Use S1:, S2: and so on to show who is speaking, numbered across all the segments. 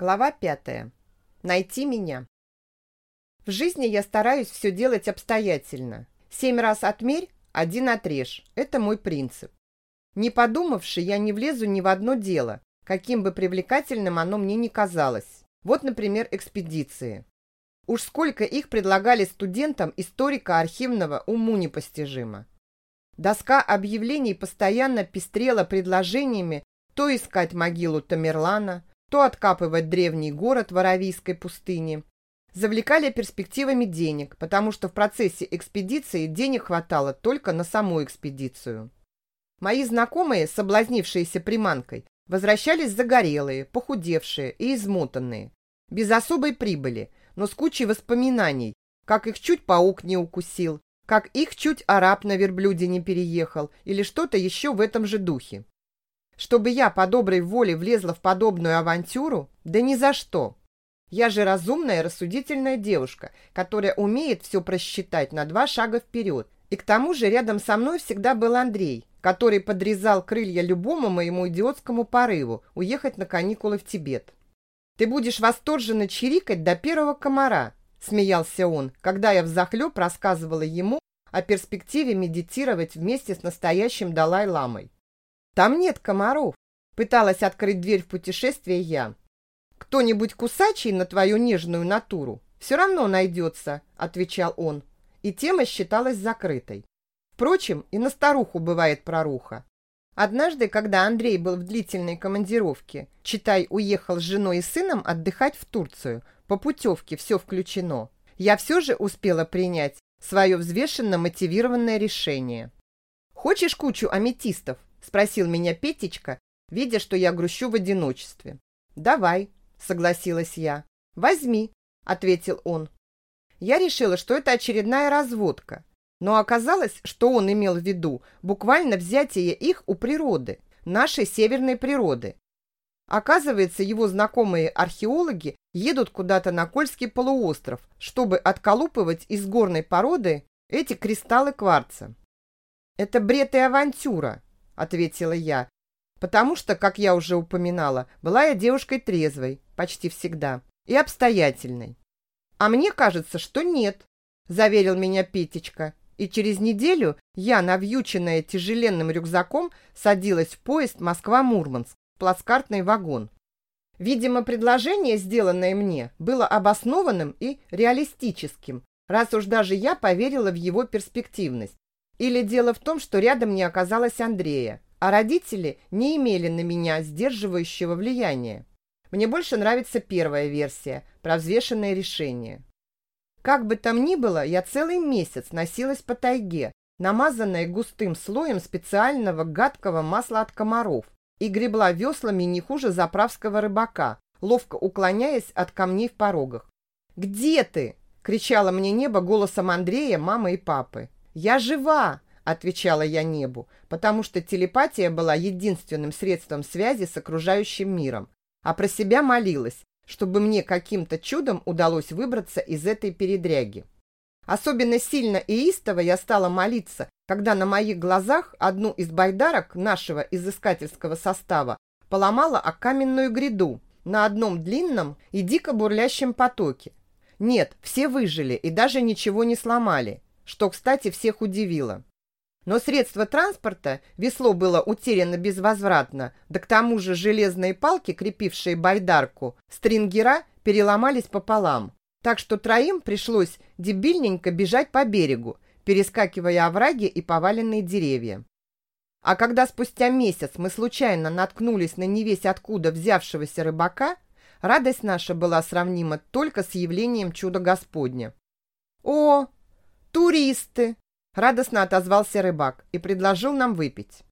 S1: Глава пятая. Найти меня. В жизни я стараюсь все делать обстоятельно. Семь раз отмерь, один отрежь. Это мой принцип. Не подумавши, я не влезу ни в одно дело, каким бы привлекательным оно мне ни казалось. Вот, например, экспедиции. Уж сколько их предлагали студентам историка-архивного уму непостижимо. Доска объявлений постоянно пестрела предложениями то искать могилу Тамерлана, то откапывать древний город в Аравийской пустыне. Завлекали перспективами денег, потому что в процессе экспедиции денег хватало только на саму экспедицию. Мои знакомые, соблазнившиеся приманкой, возвращались загорелые, похудевшие и измотанные, без особой прибыли, но с кучей воспоминаний, как их чуть паук не укусил, как их чуть араб на верблюде не переехал или что-то еще в этом же духе. Чтобы я по доброй воле влезла в подобную авантюру? Да ни за что. Я же разумная, рассудительная девушка, которая умеет все просчитать на два шага вперед. И к тому же рядом со мной всегда был Андрей, который подрезал крылья любому моему идиотскому порыву уехать на каникулы в Тибет. «Ты будешь восторженно чирикать до первого комара», – смеялся он, когда я взахлеб рассказывала ему о перспективе медитировать вместе с настоящим Далай-ламой. Там нет комаров. Пыталась открыть дверь в путешествие я. Кто-нибудь кусачий на твою нежную натуру все равно найдется, отвечал он. И тема считалась закрытой. Впрочем, и на старуху бывает проруха. Однажды, когда Андрей был в длительной командировке, читай, уехал с женой и сыном отдыхать в Турцию, по путевке все включено, я все же успела принять свое взвешенно мотивированное решение. Хочешь кучу аметистов? – спросил меня Петечка, видя, что я грущу в одиночестве. «Давай», – согласилась я. «Возьми», – ответил он. Я решила, что это очередная разводка, но оказалось, что он имел в виду буквально взятие их у природы, нашей северной природы. Оказывается, его знакомые археологи едут куда-то на Кольский полуостров, чтобы отколупывать из горной породы эти кристаллы кварца. Это бред и авантюра, ответила я, потому что, как я уже упоминала, была я девушкой трезвой, почти всегда, и обстоятельной. А мне кажется, что нет, заверил меня Петечка, и через неделю я, навьюченная тяжеленным рюкзаком, садилась в поезд Москва-Мурманск, плацкартный вагон. Видимо, предложение, сделанное мне, было обоснованным и реалистическим, раз уж даже я поверила в его перспективность. Или дело в том, что рядом не оказалось Андрея, а родители не имели на меня сдерживающего влияния. Мне больше нравится первая версия, про взвешенное решение. Как бы там ни было, я целый месяц носилась по тайге, намазанная густым слоем специального гадкого масла от комаров, и гребла веслами не хуже заправского рыбака, ловко уклоняясь от камней в порогах. «Где ты?» – кричало мне небо голосом Андрея, мамы и папы. «Я жива!» – отвечала я небу, потому что телепатия была единственным средством связи с окружающим миром, а про себя молилась, чтобы мне каким-то чудом удалось выбраться из этой передряги. Особенно сильно и истово я стала молиться, когда на моих глазах одну из байдарок нашего изыскательского состава поломала о каменную гряду на одном длинном и дико бурлящем потоке. Нет, все выжили и даже ничего не сломали что, кстати, всех удивило. Но средство транспорта, весло было утеряно безвозвратно, да к тому же железные палки, крепившие байдарку, стрингера переломались пополам. Так что троим пришлось дебильненько бежать по берегу, перескакивая овраги и поваленные деревья. А когда спустя месяц мы случайно наткнулись на невесть откуда взявшегося рыбака, радость наша была сравнима только с явлением чуда Господня. «О, «Туристы!» – радостно отозвался рыбак и предложил нам выпить.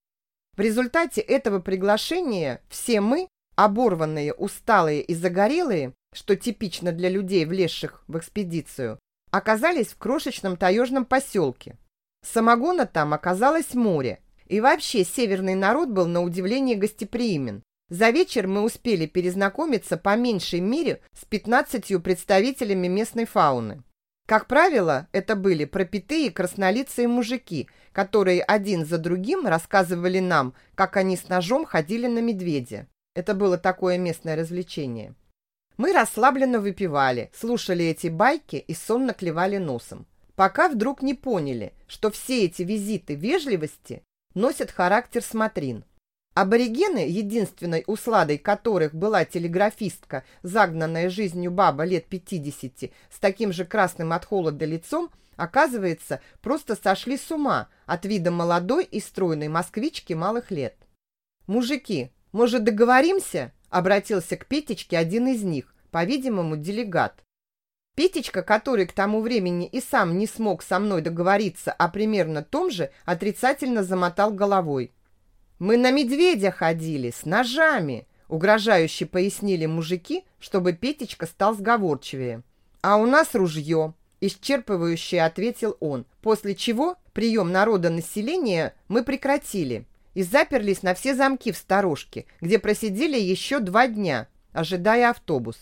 S1: В результате этого приглашения все мы, оборванные, усталые и загорелые, что типично для людей, влезших в экспедицию, оказались в крошечном таежном поселке. Самогона там оказалось море, и вообще северный народ был на удивление гостеприимен. За вечер мы успели перезнакомиться по меньшей мере с 15 представителями местной фауны. Как правило, это были пропитые краснолицые мужики, которые один за другим рассказывали нам, как они с ножом ходили на медведя. Это было такое местное развлечение. Мы расслабленно выпивали, слушали эти байки и сонно клевали носом. Пока вдруг не поняли, что все эти визиты вежливости носят характер смотрин. Аборигены, единственной усладой которых была телеграфистка, загнанная жизнью баба лет 50 с таким же красным от холода лицом, оказывается, просто сошли с ума от вида молодой и стройной москвички малых лет. «Мужики, может, договоримся?» Обратился к Петечке один из них, по-видимому, делегат. Петечка, который к тому времени и сам не смог со мной договориться о примерно том же, отрицательно замотал головой. «Мы на медведя ходили, с ножами», — угрожающе пояснили мужики, чтобы Петечка стал сговорчивее. «А у нас ружье», — исчерпывающе ответил он, после чего прием народа населения мы прекратили и заперлись на все замки в сторожке, где просидели еще два дня, ожидая автобус.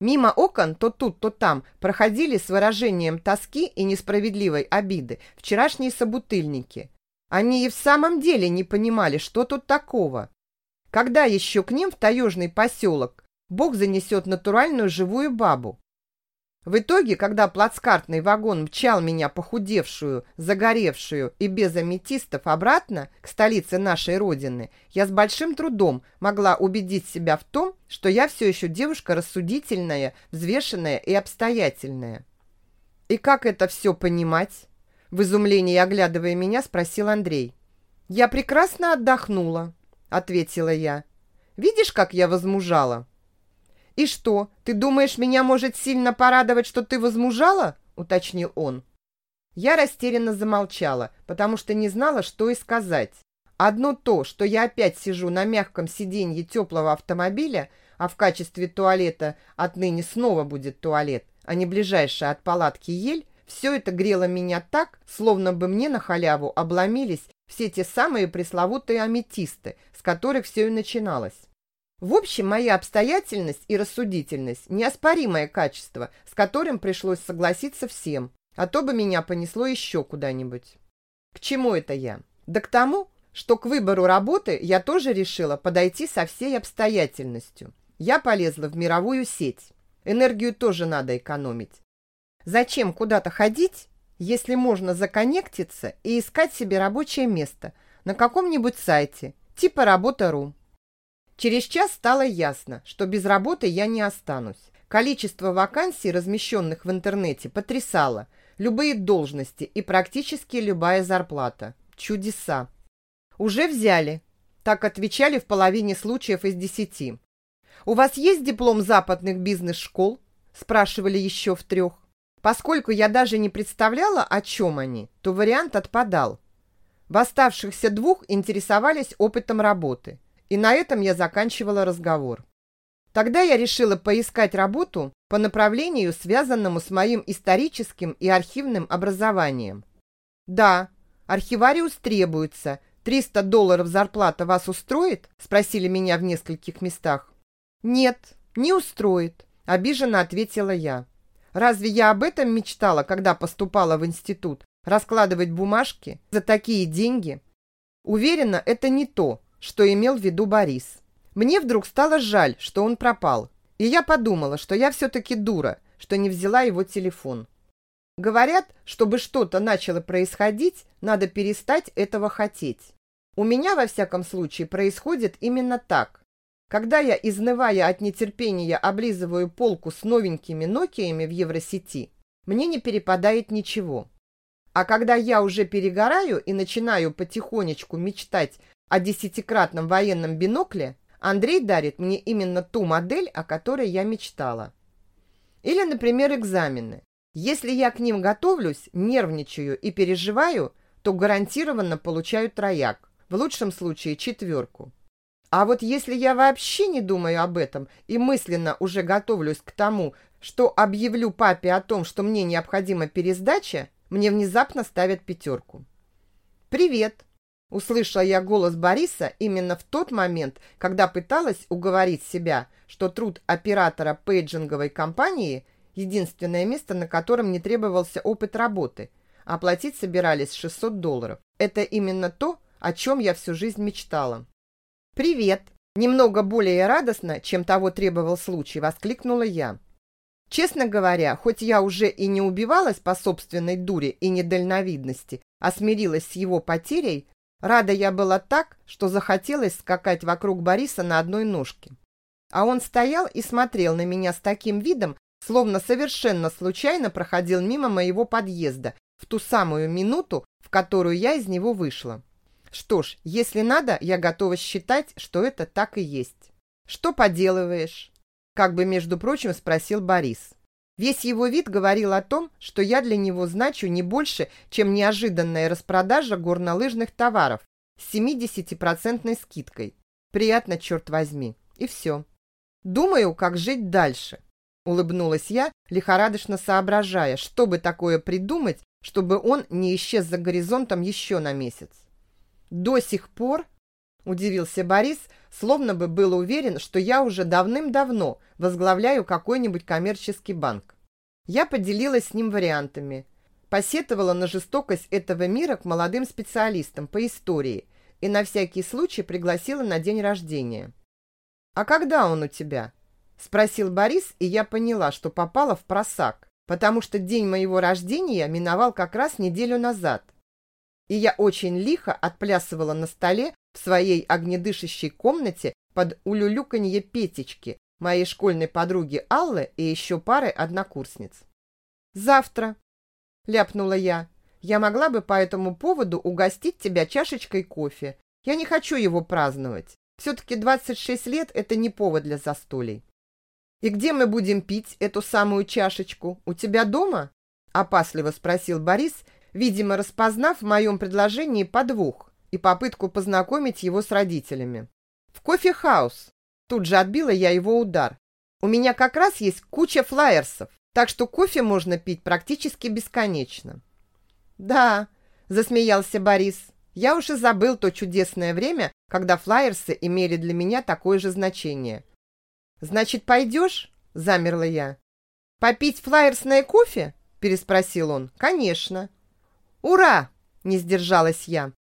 S1: Мимо окон то тут, то там проходили с выражением тоски и несправедливой обиды вчерашние собутыльники. Они и в самом деле не понимали, что тут такого. Когда еще к ним в таежный поселок Бог занесет натуральную живую бабу? В итоге, когда плацкартный вагон мчал меня похудевшую, загоревшую и без аметистов обратно к столице нашей родины, я с большим трудом могла убедить себя в том, что я все еще девушка рассудительная, взвешенная и обстоятельная. «И как это все понимать?» В изумлении оглядывая меня, спросил Андрей. «Я прекрасно отдохнула», — ответила я. «Видишь, как я возмужала?» «И что, ты думаешь, меня может сильно порадовать, что ты возмужала?» — уточнил он. Я растерянно замолчала, потому что не знала, что и сказать. Одно то, что я опять сижу на мягком сиденье теплого автомобиля, а в качестве туалета отныне снова будет туалет, а не ближайшая от палатки ель, все это грело меня так, словно бы мне на халяву обломились все те самые пресловутые аметисты, с которых все и начиналось. В общем, моя обстоятельность и рассудительность – неоспоримое качество, с которым пришлось согласиться всем, а то бы меня понесло еще куда-нибудь. К чему это я? Да к тому, что к выбору работы я тоже решила подойти со всей обстоятельностью. Я полезла в мировую сеть. Энергию тоже надо экономить. Зачем куда-то ходить, если можно законнектиться и искать себе рабочее место на каком-нибудь сайте, типа работа.ру? Через час стало ясно, что без работы я не останусь. Количество вакансий, размещенных в интернете, потрясало. Любые должности и практически любая зарплата. Чудеса. Уже взяли. Так отвечали в половине случаев из десяти. «У вас есть диплом западных бизнес-школ?» Спрашивали еще в трех. Поскольку я даже не представляла, о чем они, то вариант отпадал. В оставшихся двух интересовались опытом работы – и на этом я заканчивала разговор. Тогда я решила поискать работу по направлению, связанному с моим историческим и архивным образованием. «Да, архивариус требуется. 300 долларов зарплата вас устроит?» – спросили меня в нескольких местах. «Нет, не устроит», – обиженно ответила я. «Разве я об этом мечтала, когда поступала в институт? Раскладывать бумажки за такие деньги?» Уверена, это не то, что имел в виду Борис. Мне вдруг стало жаль, что он пропал, и я подумала, что я все-таки дура, что не взяла его телефон. Говорят, чтобы что-то начало происходить, надо перестать этого хотеть. У меня, во всяком случае, происходит именно так. Когда я, изнывая от нетерпения, облизываю полку с новенькими Нокиями в Евросети, мне не перепадает ничего. А когда я уже перегораю и начинаю потихонечку мечтать о десятикратном военном бинокле, Андрей дарит мне именно ту модель, о которой я мечтала. Или, например, экзамены. Если я к ним готовлюсь, нервничаю и переживаю, то гарантированно получаю трояк, в лучшем случае четверку. А вот если я вообще не думаю об этом и мысленно уже готовлюсь к тому, что объявлю папе о том, что мне необходима пересдача, мне внезапно ставят пятерку. «Привет!» Услышала я голос Бориса именно в тот момент, когда пыталась уговорить себя, что труд оператора пейджинговой компании – единственное место, на котором не требовался опыт работы, оплатить собирались 600 долларов. Это именно то, о чем я всю жизнь мечтала. «Привет!» – Немного более радостно, чем того требовал случай, воскликнула я. Честно говоря, хоть я уже и не убивалась по собственной дуре и недальновидности, а смирилась с его потерей, рада я была так, что захотелось скакать вокруг Бориса на одной ножке. А он стоял и смотрел на меня с таким видом, словно совершенно случайно проходил мимо моего подъезда в ту самую минуту, в которую я из него вышла. Что ж, если надо, я готова считать, что это так и есть. Что поделываешь? Как бы, между прочим, спросил Борис. Весь его вид говорил о том, что я для него значу не больше, чем неожиданная распродажа горнолыжных товаров с 70% скидкой. Приятно, черт возьми. И все. Думаю, как жить дальше. Улыбнулась я, лихорадочно соображая, что бы такое придумать, чтобы он не исчез за горизонтом еще на месяц. До сих пор, удивился Борис, словно бы был уверен, что я уже давным-давно возглавляю какой-нибудь коммерческий банк. Я поделилась с ним вариантами, посетовала на жестокость этого мира к молодым специалистам по истории и на всякий случай пригласила на день рождения. «А когда он у тебя?» – спросил Борис, и я поняла, что попала в просак, потому что день моего рождения миновал как раз неделю назад. И я очень лихо отплясывала на столе в своей огнедышащей комнате под улюлюканье Петечки, моей школьной подруги Аллы и еще пары однокурсниц. «Завтра», – ляпнула я, – «я могла бы по этому поводу угостить тебя чашечкой кофе. Я не хочу его праздновать. Все-таки 26 лет – это не повод для застолий. «И где мы будем пить эту самую чашечку? У тебя дома?» – опасливо спросил Борис, видимо, распознав в моем предложении подвох и попытку познакомить его с родителями. «В кофе-хаус!» Тут же отбила я его удар. «У меня как раз есть куча флаерсов, так что кофе можно пить практически бесконечно». «Да», – засмеялся Борис, – «я уже забыл то чудесное время, когда флаерсы имели для меня такое же значение. «Значит, пойдешь?» – замерла я. «Попить флаерсное кофе?» – переспросил он. «Конечно». «Ура!» – не сдержалась я.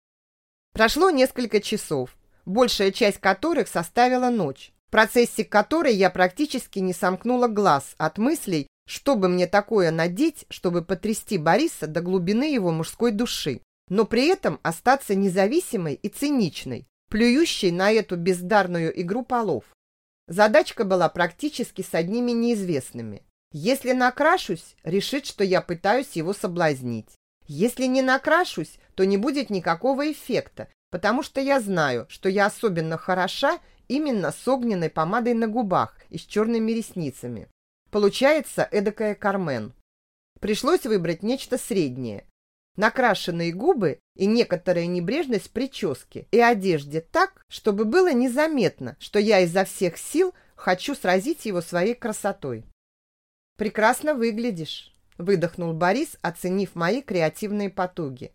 S1: Прошло несколько часов, большая часть которых составила ночь, в процессе которой я практически не сомкнула глаз от мыслей, что бы мне такое надеть, чтобы потрясти Бориса до глубины его мужской души, но при этом остаться независимой и циничной, плюющей на эту бездарную игру полов. Задачка была практически с одними неизвестными. Если накрашусь, решит, что я пытаюсь его соблазнить. Если не накрашусь, то не будет никакого эффекта, потому что я знаю, что я особенно хороша именно с огненной помадой на губах и с черными ресницами. Получается эдакая Кармен. Пришлось выбрать нечто среднее, накрашенные губы и некоторая небрежность в прическе и одежде так, чтобы было незаметно, что я изо всех сил хочу сразить его своей красотой. «Прекрасно выглядишь», – выдохнул Борис, оценив мои креативные потуги.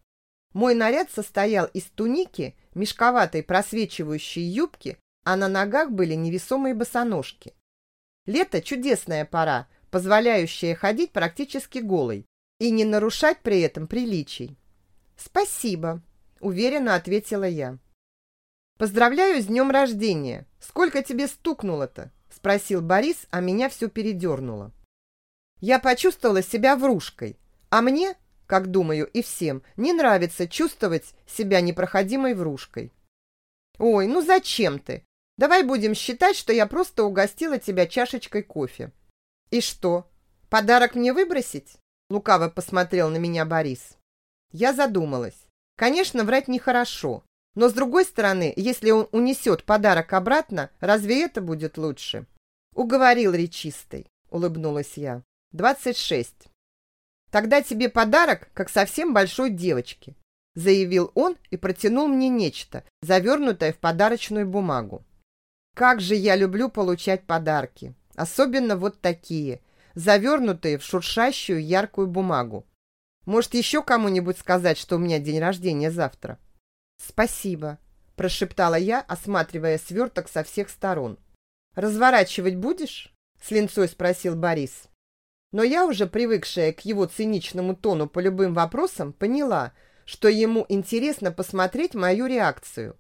S1: Мой наряд состоял из туники, мешковатой просвечивающей юбки, а на ногах были невесомые босоножки. Лето – чудесная пора, позволяющая ходить практически голой, и не нарушать при этом приличий. «Спасибо», – уверенно ответила я. «Поздравляю с днем рождения! Сколько тебе стукнуло-то?» – спросил Борис, а меня все передернуло. Я почувствовала себя врушкой, а мне, как думаю, и всем, не нравится чувствовать себя непроходимой врушкой. «Ой, ну зачем ты? Давай будем считать, что я просто угостила тебя чашечкой кофе». «И что, подарок мне выбросить?» Лукаво посмотрел на меня Борис. Я задумалась. Конечно, врать нехорошо. Но с другой стороны, если он унесет подарок обратно, разве это будет лучше? Уговорил речистый, улыбнулась я. Двадцать шесть. Тогда тебе подарок, как совсем большой девочке, заявил он и протянул мне нечто, завернутое в подарочную бумагу. Как же я люблю получать подарки, особенно вот такие – завернутые в шуршащую яркую бумагу. Может, еще кому-нибудь сказать, что у меня день рождения завтра? Спасибо, прошептала я, осматривая сверток со всех сторон. Разворачивать будешь? С линцой спросил Борис. Но я уже привыкшая к его циничному тону по любым вопросам, поняла, что ему интересно посмотреть мою реакцию.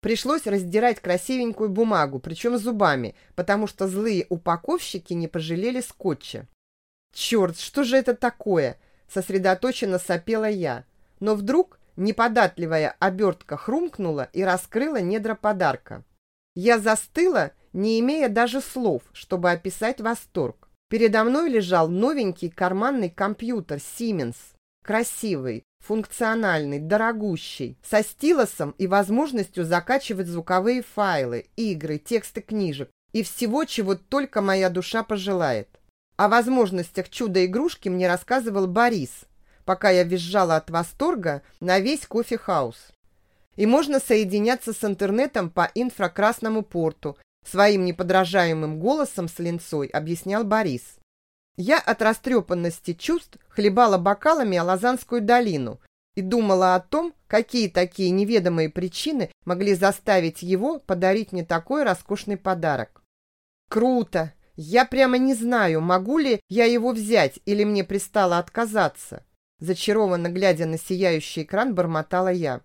S1: Пришлось раздирать красивенькую бумагу, причем зубами, потому что злые упаковщики не пожалели скотча. «Черт, что же это такое?» – сосредоточенно сопела я. Но вдруг неподатливая обертка хрумкнула и раскрыла недра подарка. Я застыла, не имея даже слов, чтобы описать восторг. Передо мной лежал новенький карманный компьютер Siemens. Красивый, функциональный, дорогущий, со стилусом и возможностью закачивать звуковые файлы, игры, тексты книжек и всего, чего только моя душа пожелает. О возможностях чудо-игрушки мне рассказывал Борис, пока я визжала от восторга на весь кофе-хаус. И можно соединяться с интернетом по инфракрасному порту, своим неподражаемым голосом с линцой объяснял Борис. Я от растрепанности чувств хлебала бокалами Алазанскую долину и думала о том, какие такие неведомые причины могли заставить его подарить мне такой роскошный подарок. Круто! Я прямо не знаю, могу ли я его взять или мне пристало отказаться. Зачарованно глядя на сияющий экран, бормотала я.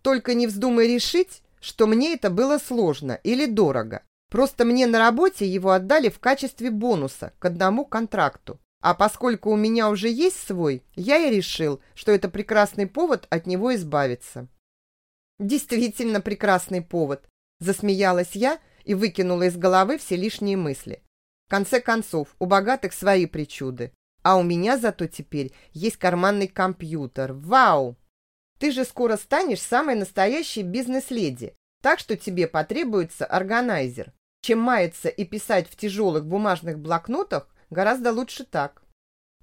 S1: Только не вздумай решить, что мне это было сложно или дорого. Просто мне на работе его отдали в качестве бонуса к одному контракту. А поскольку у меня уже есть свой, я и решил, что это прекрасный повод от него избавиться. Действительно прекрасный повод, засмеялась я и выкинула из головы все лишние мысли. В конце концов, у богатых свои причуды. А у меня зато теперь есть карманный компьютер. Вау! Ты же скоро станешь самой настоящей бизнес-леди, так что тебе потребуется органайзер. Чем маяться и писать в тяжелых бумажных блокнотах, гораздо лучше так.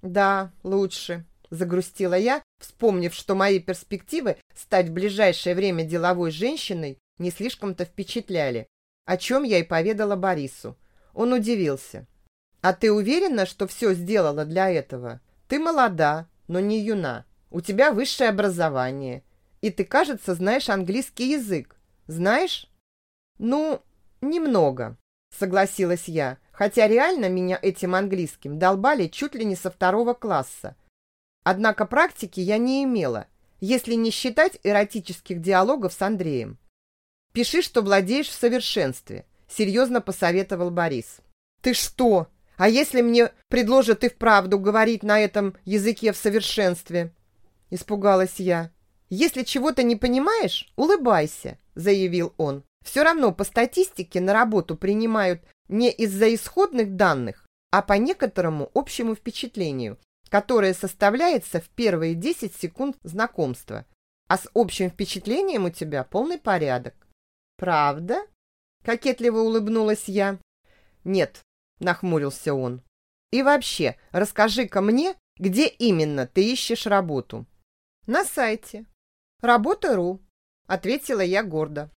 S1: Да, лучше, загрустила я, вспомнив, что мои перспективы стать в ближайшее время деловой женщиной не слишком-то впечатляли, о чем я и поведала Борису. Он удивился. «А ты уверена, что все сделала для этого? Ты молода, но не юна. У тебя высшее образование. И ты, кажется, знаешь английский язык. Знаешь?» «Ну, «Немного», — согласилась я, хотя реально меня этим английским долбали чуть ли не со второго класса. Однако практики я не имела, если не считать эротических диалогов с Андреем. «Пиши, что владеешь в совершенстве», — серьезно посоветовал Борис. «Ты что? А если мне предложат и вправду говорить на этом языке в совершенстве?» Испугалась я. «Если чего-то не понимаешь, улыбайся», — заявил он. Все равно по статистике на работу принимают не из-за исходных данных, а по некоторому общему впечатлению, которое составляется в первые 10 секунд знакомства. А с общим впечатлением у тебя полный порядок. Правда? Кокетливо улыбнулась я. Нет, нахмурился он. И вообще, расскажи-ка мне, где именно ты ищешь работу? На сайте. Работа.ру, ответила я гордо.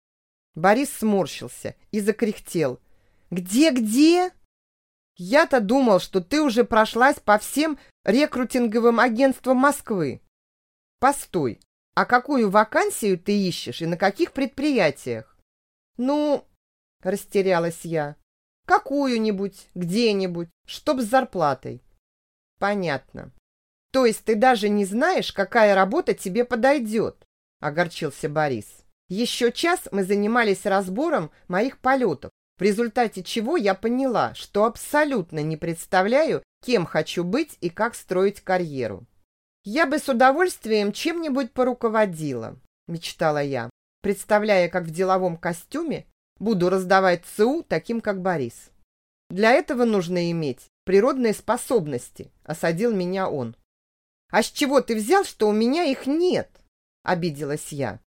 S1: Борис сморщился и закряхтел. «Где-где?» «Я-то думал, что ты уже прошлась по всем рекрутинговым агентствам Москвы». «Постой, а какую вакансию ты ищешь и на каких предприятиях?» «Ну...» – растерялась я. «Какую-нибудь, где-нибудь, чтоб с зарплатой». «Понятно. То есть ты даже не знаешь, какая работа тебе подойдет?» – огорчился Борис. Еще час мы занимались разбором моих полетов, в результате чего я поняла, что абсолютно не представляю, кем хочу быть и как строить карьеру. «Я бы с удовольствием чем-нибудь поруководила», – мечтала я, представляя, как в деловом костюме буду раздавать ЦУ таким, как Борис. «Для этого нужно иметь природные способности», – осадил меня он. «А с чего ты взял, что у меня их нет?» – обиделась я.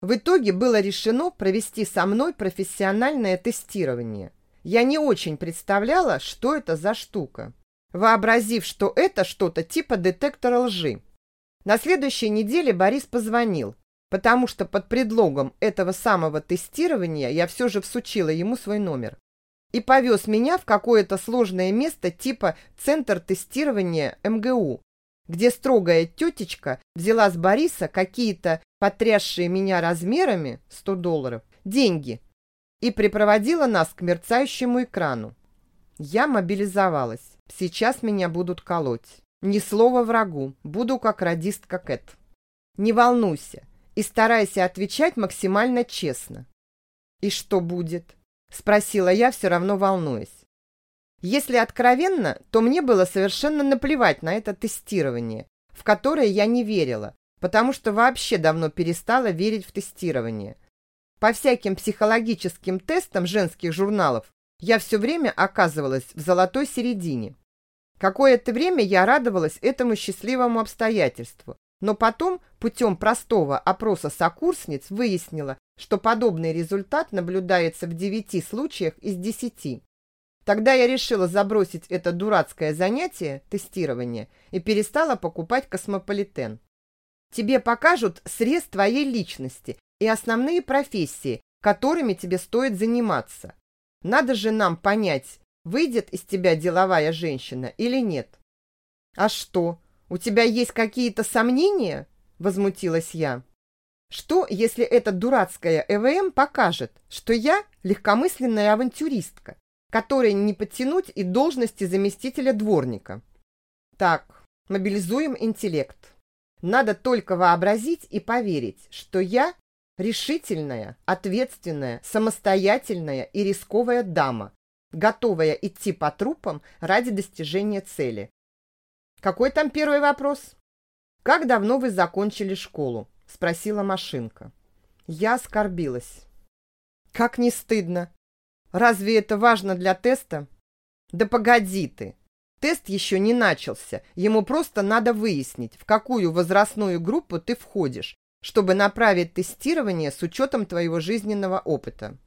S1: В итоге было решено провести со мной профессиональное тестирование. Я не очень представляла, что это за штука, вообразив, что это что-то типа детектора лжи. На следующей неделе Борис позвонил, потому что под предлогом этого самого тестирования я все же всучила ему свой номер и повез меня в какое-то сложное место типа Центр тестирования МГУ, где строгая тетечка взяла с Бориса какие-то потрясшие меня размерами 100 долларов деньги и припроводила нас к мерцающему экрану. Я мобилизовалась. Сейчас меня будут колоть. Ни слова врагу. Буду как радистка Кэт. Не волнуйся и старайся отвечать максимально честно. «И что будет?» – спросила я, все равно волнуясь. Если откровенно, то мне было совершенно наплевать на это тестирование, в которое я не верила, потому что вообще давно перестала верить в тестирование. По всяким психологическим тестам женских журналов я все время оказывалась в золотой середине. Какое-то время я радовалась этому счастливому обстоятельству, но потом путем простого опроса сокурсниц выяснила, что подобный результат наблюдается в 9 случаях из 10. Тогда я решила забросить это дурацкое занятие, тестирование, и перестала покупать космополитен. Тебе покажут срез твоей личности и основные профессии, которыми тебе стоит заниматься. Надо же нам понять, выйдет из тебя деловая женщина или нет. А что, у тебя есть какие-то сомнения? Возмутилась я. Что, если эта дурацкая ЭВМ покажет, что я легкомысленная авантюристка, которой не подтянуть и должности заместителя дворника? Так, мобилизуем интеллект. Надо только вообразить и поверить, что я решительная, ответственная, самостоятельная и рисковая дама, готовая идти по трупам ради достижения цели. Какой там первый вопрос? Как давно вы закончили школу? Спросила машинка. Я оскорбилась. Как не стыдно. Разве это важно для теста? Да погоди ты. Тест еще не начался. Ему просто надо выяснить, в какую возрастную группу ты входишь, чтобы направить тестирование с учетом твоего жизненного опыта.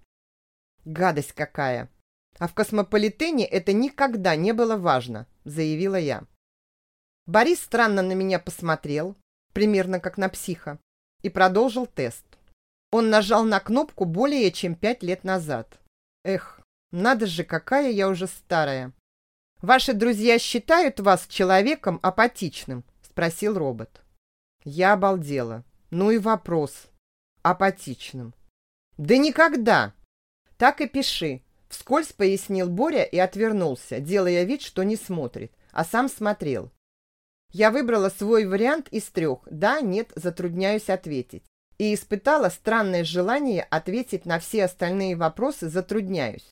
S1: Гадость какая! А в космополитене это никогда не было важно, заявила я. Борис странно на меня посмотрел, примерно как на психа, и продолжил тест. Он нажал на кнопку более чем пять лет назад. Эх, надо же, какая я уже старая. Ваши друзья считают вас человеком апатичным? Спросил робот. Я обалдела. Ну и вопрос. Апатичным. Да никогда. Так и пиши. Вскользь пояснил Боря и отвернулся, делая вид, что не смотрит, а сам смотрел. Я выбрала свой вариант из трех «да», «нет», затрудняюсь ответить. И испытала странное желание ответить на все остальные вопросы «затрудняюсь».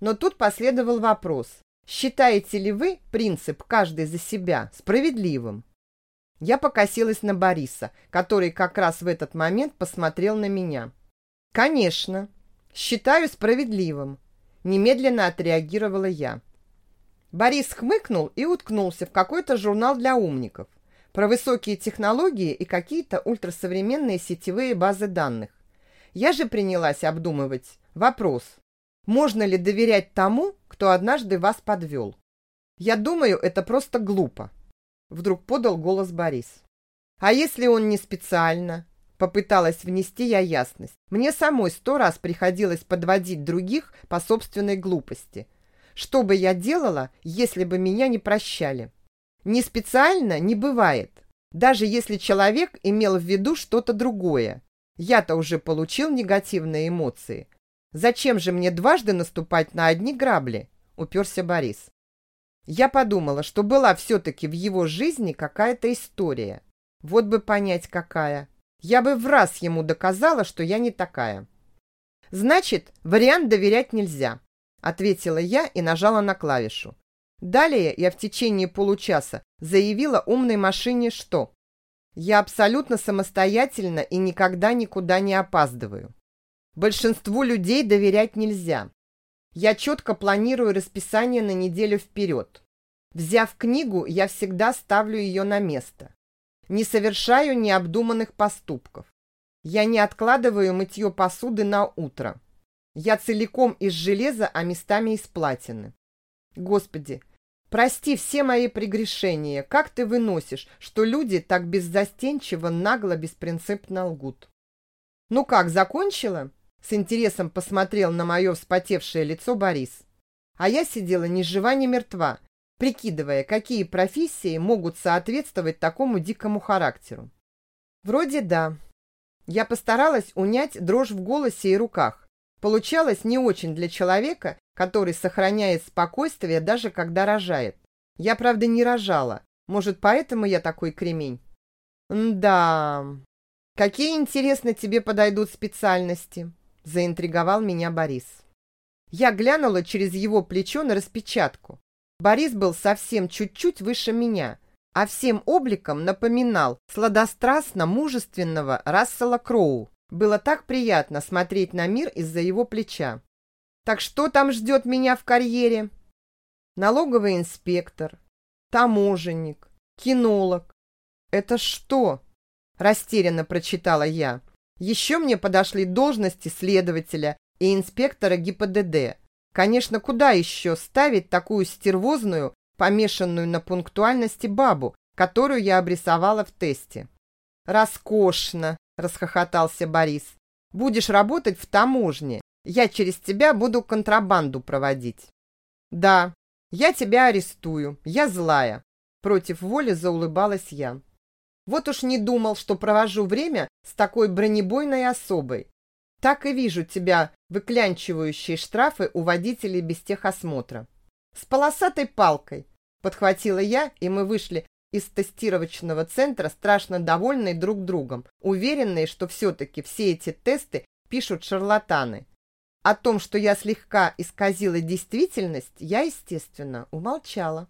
S1: Но тут последовал вопрос. Считаете ли вы принцип «каждый за себя» справедливым? Я покосилась на Бориса, который как раз в этот момент посмотрел на меня. «Конечно. Считаю справедливым», – немедленно отреагировала я. Борис хмыкнул и уткнулся в какой-то журнал для умников про высокие технологии и какие-то ультрасовременные сетевые базы данных. Я же принялась обдумывать вопрос, можно ли доверять тому, кто однажды вас подвел. Я думаю, это просто глупо. Вдруг подал голос Борис. А если он не специально? Попыталась внести я ясность. Мне самой сто раз приходилось подводить других по собственной глупости – что бы я делала, если бы меня не прощали? Не специально не бывает. Даже если человек имел в виду что-то другое. Я-то уже получил негативные эмоции. Зачем же мне дважды наступать на одни грабли? Уперся Борис. Я подумала, что была все-таки в его жизни какая-то история. Вот бы понять, какая. Я бы в раз ему доказала, что я не такая. Значит, вариант доверять нельзя ответила я и нажала на клавишу. Далее я в течение получаса заявила умной машине, что я абсолютно самостоятельно и никогда никуда не опаздываю. Большинству людей доверять нельзя. Я четко планирую расписание на неделю вперед. Взяв книгу, я всегда ставлю ее на место. Не совершаю необдуманных поступков. Я не откладываю мытье посуды на утро. Я целиком из железа, а местами из платины. Господи, прости все мои прегрешения. Как ты выносишь, что люди так беззастенчиво, нагло, беспринципно лгут? Ну как, закончила? С интересом посмотрел на мое вспотевшее лицо Борис. А я сидела ни жива, ни мертва, прикидывая, какие профессии могут соответствовать такому дикому характеру. Вроде да. Я постаралась унять дрожь в голосе и руках, Получалось не очень для человека, который сохраняет спокойствие даже когда рожает. Я, правда, не рожала. Может, поэтому я такой кремень? да. Какие, интересно, тебе подойдут специальности? заинтриговал меня Борис. Я глянула через его плечо на распечатку. Борис был совсем чуть-чуть выше меня, а всем обликом напоминал сладострастно мужественного Рассела Кроу. Было так приятно смотреть на мир из-за его плеча. Так что там ждет меня в карьере? Налоговый инспектор, таможенник, кинолог. Это что? Растерянно прочитала я. Еще мне подошли должности следователя и инспектора ГИПДД. Конечно, куда еще ставить такую стервозную, помешанную на пунктуальности бабу, которую я обрисовала в тесте? «Роскошно!» – расхохотался Борис. «Будешь работать в таможне. Я через тебя буду контрабанду проводить». «Да, я тебя арестую. Я злая». Против воли заулыбалась я. Вот уж не думал, что провожу время с такой бронебойной особой. Так и вижу тебя, выклянчивающие штрафы у водителей без техосмотра. С полосатой палкой, подхватила я, и мы вышли из тестировочного центра, страшно довольные друг другом, уверенные, что все-таки все эти тесты пишут шарлатаны. О том, что я слегка исказила действительность, я, естественно, умолчала.